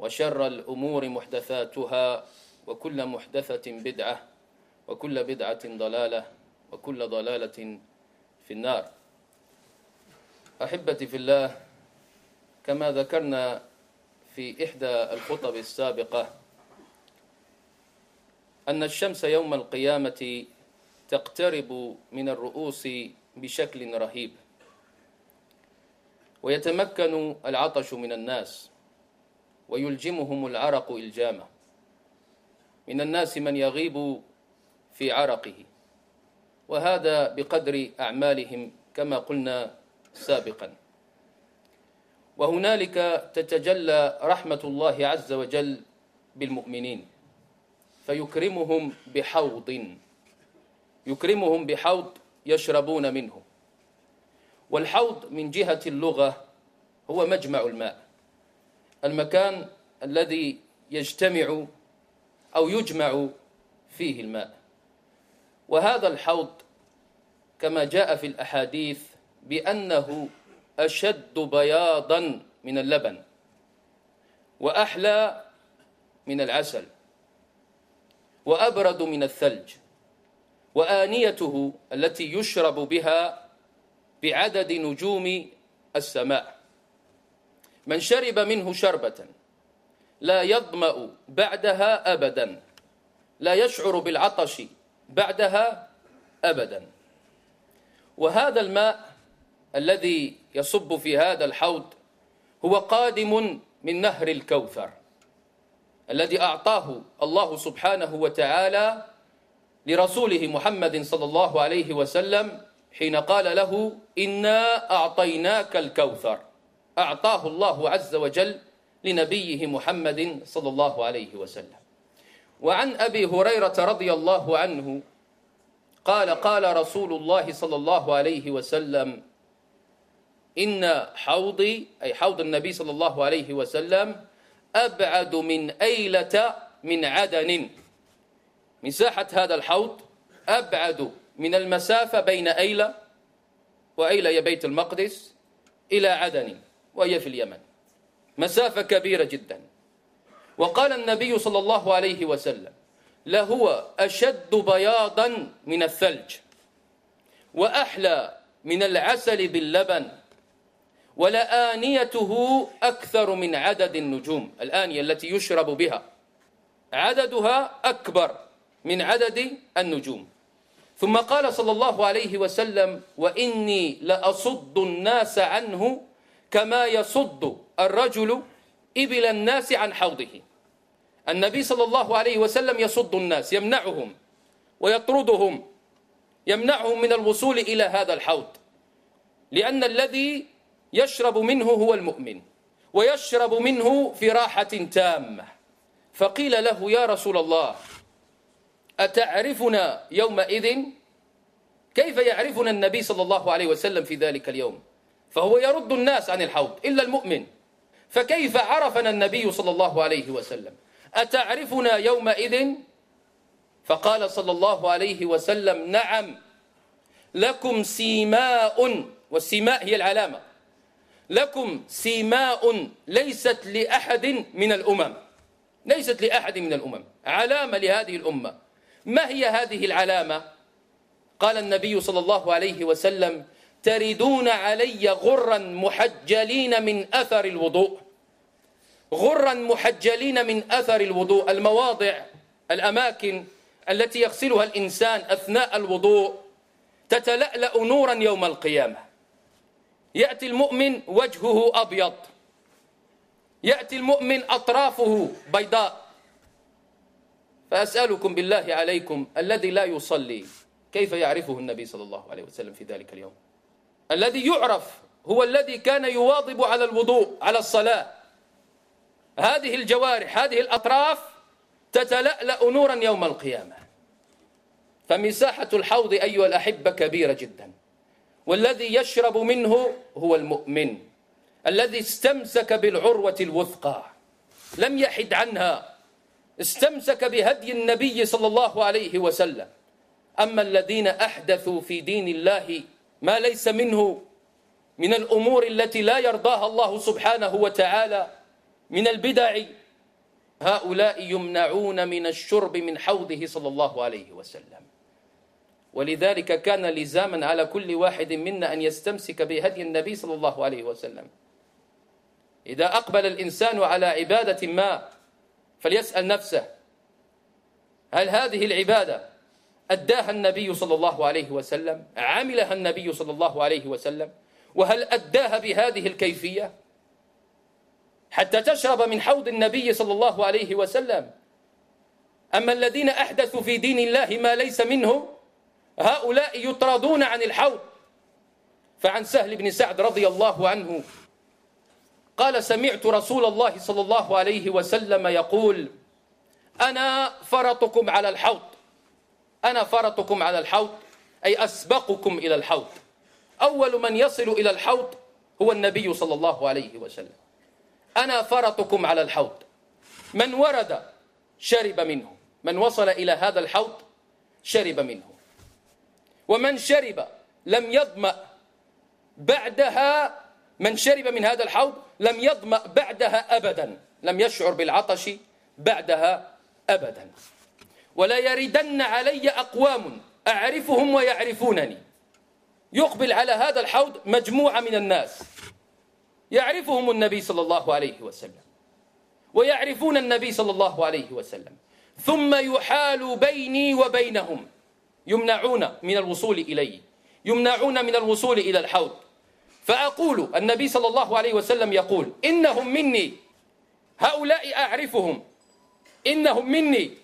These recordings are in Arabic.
وشر الأمور محدثاتها وكل محدثة بدعة وكل بدعة ضلالة وكل ضلالة في النار. أحبتي في الله كما ذكرنا في إحدى الخطب السابقة أن الشمس يوم القيامة تقترب من الرؤوس بشكل رهيب ويتمكن العطش من الناس. ويلجمهم العرق إلجامه من الناس من يغيب في عرقه. وهذا بقدر أعمالهم كما قلنا سابقا. وهنالك تتجلى رحمة الله عز وجل بالمؤمنين. فيكرمهم بحوض. يكرمهم بحوض يشربون منه. والحوض من جهة اللغة هو مجمع الماء. المكان الذي يجتمع أو يجمع فيه الماء. وهذا الحوض كما جاء في الأحاديث بأنه أشد بياضا من اللبن وأحلى من العسل وأبرد من الثلج وآنيته التي يشرب بها بعدد نجوم السماء. من شرب منه شربة لا يظمأ بعدها أبدا لا يشعر بالعطش بعدها أبدا. وهذا الماء الذي يصب في هذا الحوض هو قادم من نهر الكوثر الذي أعطاه الله سبحانه وتعالى لرسوله محمد صلى الله عليه وسلم حين قال له إنا أعطيناك الكوثر. أعطاه الله عز وجل لنبيه محمد صلى الله عليه وسلم. وعن أبي هريرة رضي الله عنه قال قال رسول الله صلى الله عليه وسلم إن حوضي أي حوض النبي صلى الله عليه وسلم أبعد من أيلة من عدن. مساحة هذا الحوض أبعد من المسافة بين أيلة وأيلة هي بيت المقدس إلى عدن. وهي في اليمن. مسافة كبيرة جدا. وقال النبي صلى الله عليه وسلم لهو أشد بياضا من الثلج وأحلى من العسل باللبن ولآنيته أكثر من عدد النجوم. الآنية التي يشرب بها. عددها أكبر من عدد النجوم. ثم قال صلى الله عليه وسلم وإني لأصد الناس عنه كما يصد الرجل إبل الناس عن حوضه. النبي صلى الله عليه وسلم يصد الناس يمنعهم ويطردهم يمنعهم من الوصول إلى هذا الحوض. لأن الذي يشرب منه هو المؤمن ويشرب منه في راحة تامة. فقيل له يا رسول الله أتعرفنا يومئذ؟ كيف يعرفنا النبي صلى الله عليه وسلم في ذلك اليوم؟ فهو يرد الناس عن الحوض إلا المؤمن. فكيف عرفنا النبي صلى الله عليه وسلم؟ أتعرفنا يومئذ؟ فقال صلى الله عليه وسلم نعم. لكم سيماء والسيماء هي العلامة. لكم سيماء ليست لأحد من الأمم. ليست لأحد من الأمم. علامة لهذه الأمة. ما هي هذه العلامة؟ قال النبي صلى الله عليه وسلم تردون علي غرا محجلين من أثر الوضوء. غرا محجلين من أثر الوضوء. المواضع الأماكن التي يغسلها الإنسان أثناء الوضوء تتلألأ نورا يوم القيامة. يأتي المؤمن وجهه أبيض. يأتي المؤمن أطرافه بيضاء. فأسألكم بالله عليكم الذي لا يصلي. كيف يعرفه النبي صلى الله عليه وسلم في ذلك اليوم؟ الذي يعرف هو الذي كان يواظب على الوضوء على الصلاة. هذه الجوارح هذه الأطراف تتلألأ نورا يوم القيامة. فمساحة الحوض أيها الأحبة كبيرة جدا. والذي يشرب منه هو المؤمن. الذي استمسك بالعروة الوثقى. لم يحد عنها. استمسك بهدي النبي صلى الله عليه وسلم. أما الذين أحدثوا في دين الله ما ليس منه من الأمور التي لا يرضاها الله سبحانه وتعالى من البدع. هؤلاء يمنعون من الشرب من حوضه صلى الله عليه وسلم. ولذلك كان لزاما على كل واحد منا أن يستمسك بهدي النبي صلى الله عليه وسلم. إذا أقبل الإنسان على عبادة ما فليسأل نفسه هل هذه العبادة أداها النبي صلى الله عليه وسلم عملها النبي صلى الله عليه وسلم وهل أداها بهذه الكيفية؟ حتى تشرب من حوض النبي صلى الله عليه وسلم. أما الذين أحدثوا في دين الله ما ليس منه هؤلاء يطردون عن الحوض. فعن سهل بن سعد رضي الله عنه قال سمعت رسول الله صلى الله عليه وسلم يقول أنا فرطكم على الحوض. أنا فرطكم على الحوض أي أسبقكم إلى الحوض. أول من يصل إلى الحوض هو النبي صلى الله عليه وسلم. أنا فرطكم على الحوض. من ورد شرب منه. من وصل إلى هذا الحوض شرب منه. ومن شرب لم يظمأ بعدها من شرب من هذا الحوض لم يظمأ بعدها أبدا. لم يشعر بالعطش بعدها أبدا. ولا يردن علي أقوام أعرفهم ويعرفونني. يقبل على هذا الحوض مجموعة من الناس. يعرفهم النبي صلى الله عليه وسلم. ويعرفون النبي صلى الله عليه وسلم. ثم يحال بيني وبينهم. يمنعون من الوصول إلي يمنعون من الوصول إلى الحوض. فأقول النبي صلى الله عليه وسلم يقول إنهم مني. هؤلاء أعرفهم. إنهم مني.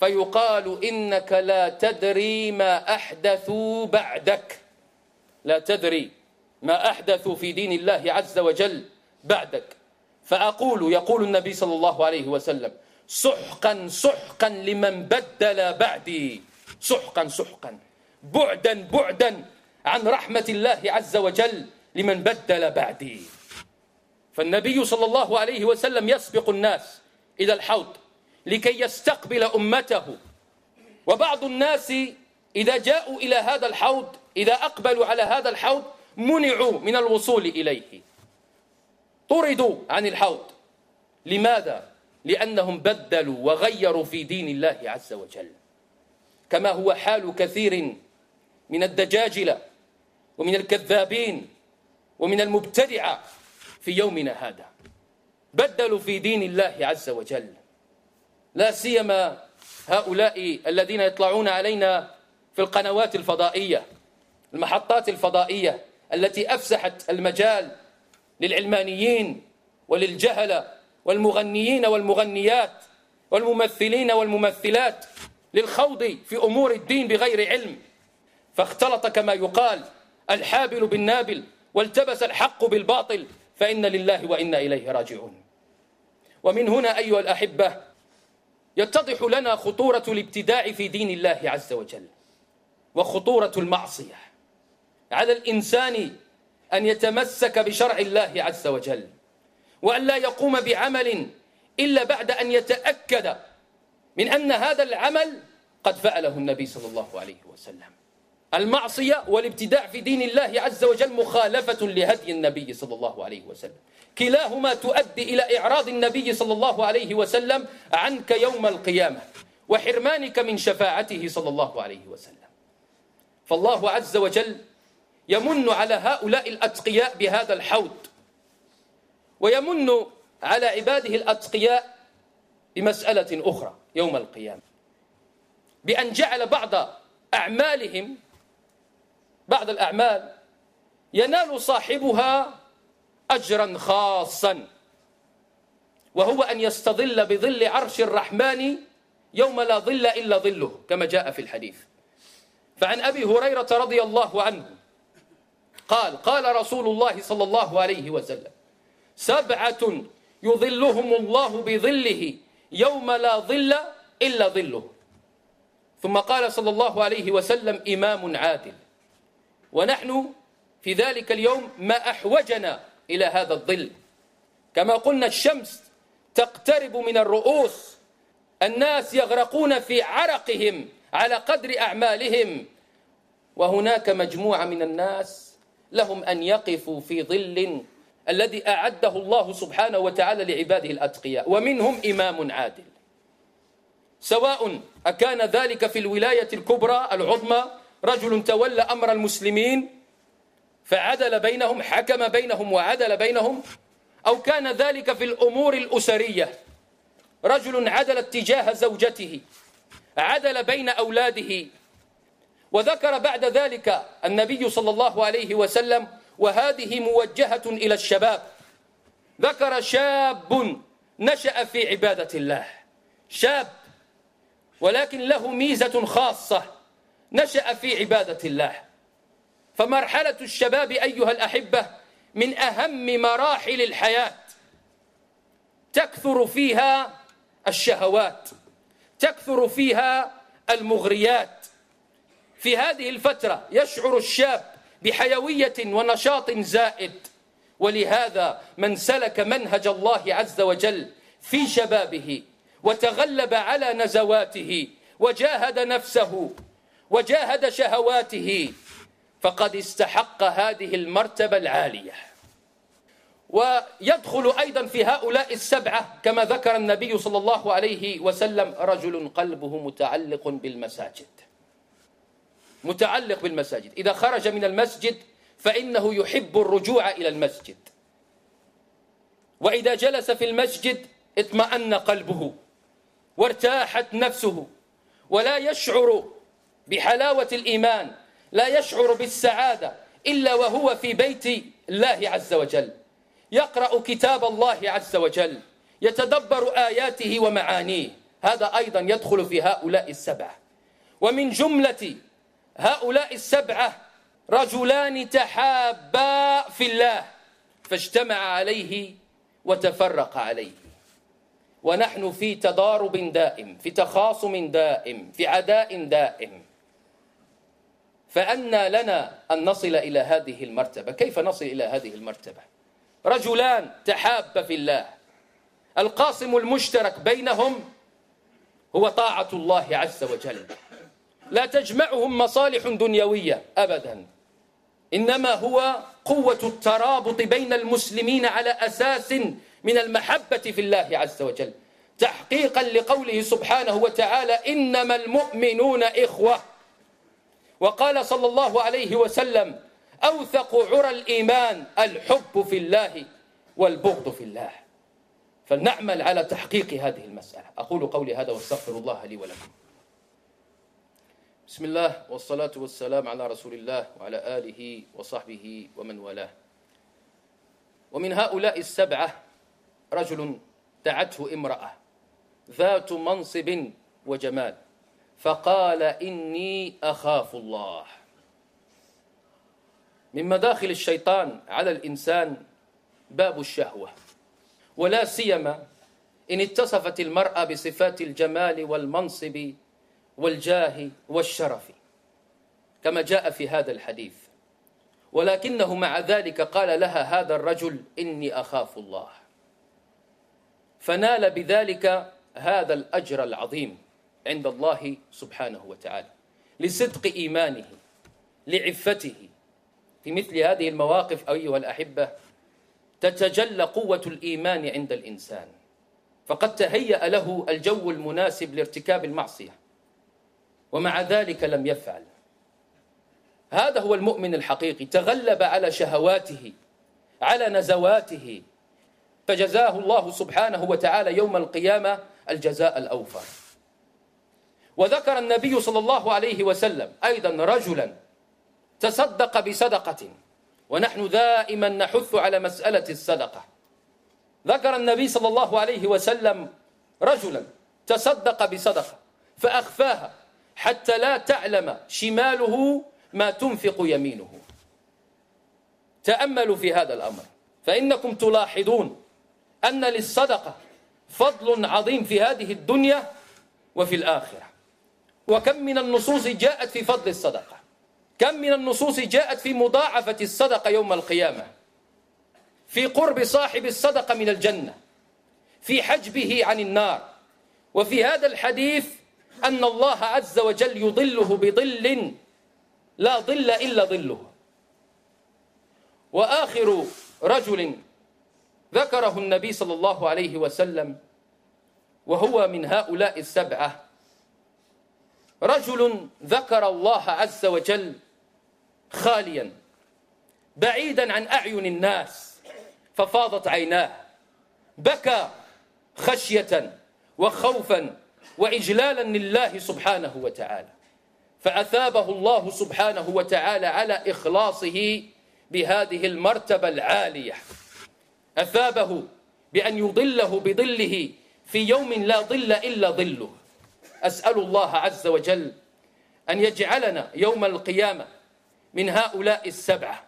فيقال إنك لا تدري ما أحدثوا بعدك. لا تدري ما أحدثوا في دين الله عز وجل بعدك. فأقول يقول النبي صلى الله عليه وسلم سحقا سحقا لمن بدل بعدي. سحقا سحقا. بعدا بعدا عن رحمة الله عز وجل لمن بدل بعدي. فالنبي صلى الله عليه وسلم يسبق الناس إلى الحوض. لكي يستقبل أمته. وبعض الناس إذا جاءوا إلى هذا الحوض إذا أقبلوا على هذا الحوض منعوا من الوصول إليه. طردوا عن الحوض. لماذا؟ لأنهم بدلوا وغيروا في دين الله عز وجل. كما هو حال كثير من الدجاجلة ومن الكذابين ومن المبتدعة في يومنا هذا. بدلوا في دين الله عز وجل. لا سيما هؤلاء الذين يطلعون علينا في القنوات الفضائية المحطات الفضائية التي أفسحت المجال للعلمانيين وللجهلة والمغنيين والمغنيات والممثلين والممثلات للخوض في أمور الدين بغير علم. فاختلط كما يقال الحابل بالنابل والتبس الحق بالباطل فإن لله وإنا إليه راجعون. ومن هنا أيها الأحبة يتضح لنا خطورة الابتداع في دين الله عز وجل وخطورة المعصية. على الإنسان أن يتمسك بشرع الله عز وجل وأن لا يقوم بعمل إلا بعد أن يتأكد من أن هذا العمل قد فعله النبي صلى الله عليه وسلم. المعصية والابتداع في دين الله عز وجل مخالفة لهدي النبي صلى الله عليه وسلم. كلاهما تؤدي إلى إعراض النبي صلى الله عليه وسلم عنك يوم القيامة وحرمانك من شفاعته صلى الله عليه وسلم. فالله عز وجل يمن على هؤلاء الأتقياء بهذا الحوض ويمن على عباده الأتقياء بمسألة أخرى يوم القيامة بأن جعل بعض أعمالهم بعض الأعمال ينال صاحبها أجرا خاصا. وهو أن يستظل بظل عرش الرحمن يوم لا ظل إلا ظله كما جاء في الحديث. فعن أبي هريرة رضي الله عنه قال قال رسول الله صلى الله عليه وسلم سبعة يظلهم الله بظله يوم لا ظل إلا ظله. ثم قال صلى الله عليه وسلم إمام عادل. ونحن في ذلك اليوم ما أحوجنا إلى هذا الظل. كما قلنا الشمس تقترب من الرؤوس. الناس يغرقون في عرقهم على قدر أعمالهم. وهناك مجموعة من الناس لهم أن يقفوا في ظل الذي أعده الله سبحانه وتعالى لعباده الأتقياء. ومنهم إمام عادل. سواء أكان ذلك في الولاية الكبرى العظمى رجل تولى أمر المسلمين فعدل بينهم حكم بينهم وعدل بينهم. أو كان ذلك في الأمور الأسرية. رجل عدل اتجاه زوجته عدل بين أولاده. وذكر بعد ذلك النبي صلى الله عليه وسلم وهذه موجهة إلى الشباب. ذكر شاب نشأ في عبادة الله. شاب ولكن له ميزة خاصة. نشأ في عبادة الله. فمرحلة الشباب أيها الأحبة من أهم مراحل الحياة. تكثر فيها الشهوات تكثر فيها المغريات. في هذه الفترة يشعر الشاب بحيوية ونشاط زائد ولهذا من سلك منهج الله عز وجل في شبابه وتغلب على نزواته وجاهد نفسه وجاهد شهواته فقد استحق هذه المرتبة العالية. ويدخل أيضا في هؤلاء السبعة كما ذكر النبي صلى الله عليه وسلم رجل قلبه متعلق بالمساجد. متعلق بالمساجد. إذا خرج من المسجد فإنه يحب الرجوع إلى المسجد. وإذا جلس في المسجد اطمأن قلبه وارتاحت نفسه ولا يشعر بحلاوة الإيمان لا يشعر بالسعادة إلا وهو في بيت الله عز وجل. يقرأ كتاب الله عز وجل. يتدبر آياته ومعانيه. هذا أيضا يدخل في هؤلاء السبعة. ومن جملة هؤلاء السبعة رجلان تحابا في الله فاجتمع عليه وتفرق عليه. ونحن في تضارب دائم في تخاصم دائم في عداء دائم. فأنى لنا أن نصل إلى هذه المرتبة. كيف نصل إلى هذه المرتبة؟ رجلان تحاب في الله. القاسم المشترك بينهم هو طاعة الله عز وجل. لا تجمعهم مصالح دنيوية أبدا. إنما هو قوة الترابط بين المسلمين على أساس من المحبة في الله عز وجل. تحقيقا لقوله سبحانه وتعالى إنما المؤمنون إخوة. وقال صلى الله عليه وسلم أوثق عرى الإيمان الحب في الله والبغض في الله. فلنعمل على تحقيق هذه المسألة. أقول قولي هذا واستغفر الله لي ولكم. بسم الله والصلاة والسلام على رسول الله وعلى آله وصحبه ومن والاه. ومن هؤلاء السبعة رجل دعته امرأة ذات منصب وجمال. فقال إني أخاف الله. من مداخل الشيطان على الإنسان باب الشهوة ولا سيما إن اتصفت المرأة بصفات الجمال والمنصب والجاه والشرف كما جاء في هذا الحديث. ولكنه مع ذلك قال لها هذا الرجل إني أخاف الله. فنال بذلك هذا الأجر العظيم. عند الله سبحانه وتعالى لصدق إيمانه لعفته. في مثل هذه المواقف أيها الأحبة تتجلى قوة الإيمان عند الإنسان. فقد تهيأ له الجو المناسب لارتكاب المعصية ومع ذلك لم يفعل. هذا هو المؤمن الحقيقي تغلب على شهواته على نزواته. فجزاه الله سبحانه وتعالى يوم القيامة الجزاء الأوفر. وذكر النبي صلى الله عليه وسلم أيضا رجلا تصدق بصدقة ونحن دائما نحث على مسألة الصدقة. ذكر النبي صلى الله عليه وسلم رجلا تصدق بصدقة فأخفاها حتى لا تعلم شماله ما تنفق يمينه. تأملوا في هذا الأمر فإنكم تلاحظون أن للصدقة فضل عظيم في هذه الدنيا وفي الآخرة. وكم من النصوص جاءت في فضل الصدقة؟ كم من النصوص جاءت في مضاعفة الصدقة يوم القيامة؟ في قرب صاحب الصدقة من الجنة في حجبه عن النار وفي هذا الحديث أن الله عز وجل يظله بظل لا ظل إلا ظله وآخر رجل ذكره النبي صلى الله عليه وسلم وهو من هؤلاء السبعة رجل ذكر الله عز وجل خاليا بعيدا عن أعين الناس ففاضت عيناه بكى خشية وخوفا وإجلالا لله سبحانه وتعالى. فأثابه الله سبحانه وتعالى على إخلاصه بهذه المرتبة العالية. أثابه بأن يضله بظله في يوم لا ظل إلا ظله. أسأل الله عز وجل أن يجعلنا يوم القيامة من هؤلاء السبعة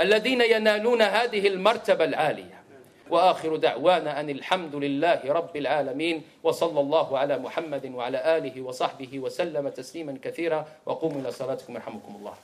الذين ينالون هذه المرتبة العالية. وآخر دعوانا أن الحمد لله رب العالمين وصلى الله على محمد وعلى آله وصحبه وسلم تسليما كثيرا. وقوموا إلى صلاتكم يرحمكم الله.